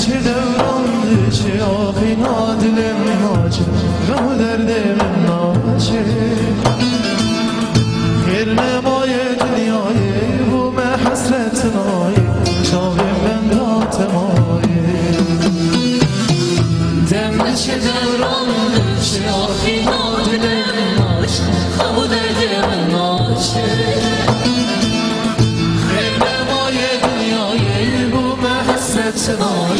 چه دوران چه آخی نادلم ناچه غم و دردم ناچه خیر نمای دنیای بو من حسرت نای شاق من داتمای دم چه دوران چه آخی نادلم ناچه غم و دردم ناچه tonight.